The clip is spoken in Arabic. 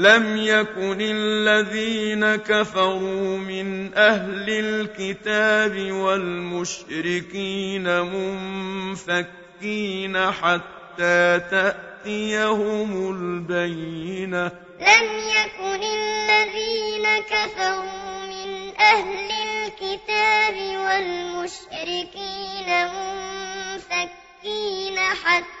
لم يكن الذين كفروا من أهل الكتاب والمشركين منفكين حتى تأتيهم البينة. لم يكن الذين كفروا من أهل الكتاب والمشركين منفكين حتى